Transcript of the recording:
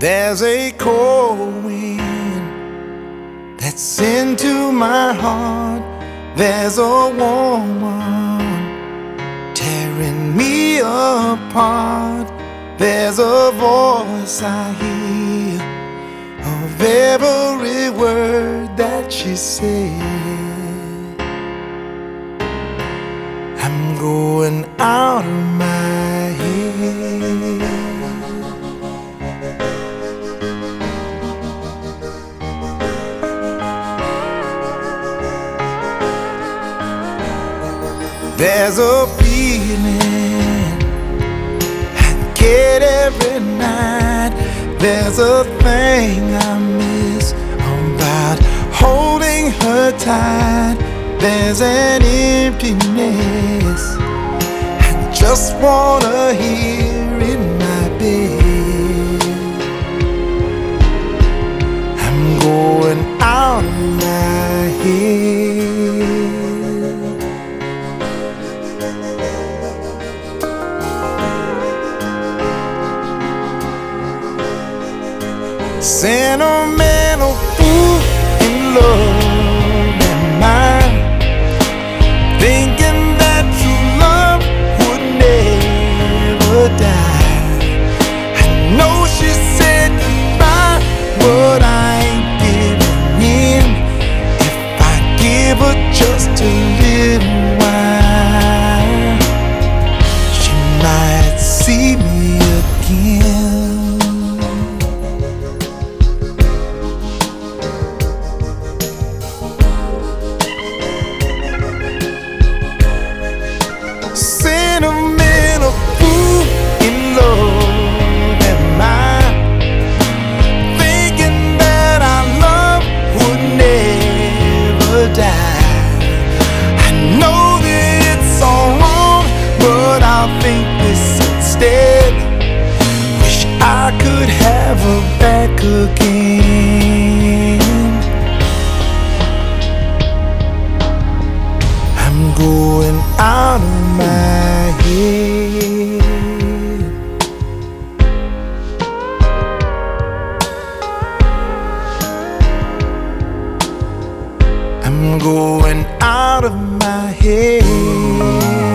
There's a cold wind that's into my heart. There's a warm one tearing me apart. There's a voice I hear of every word that she said. I'm going out of There's a feeling I get every night. There's a thing I miss about holding her tight. There's an emptiness I just wanna hear in Sentimental fool in love I'll think this instead Wish I could have her back again I'm going out of my head. I'm going out of my head.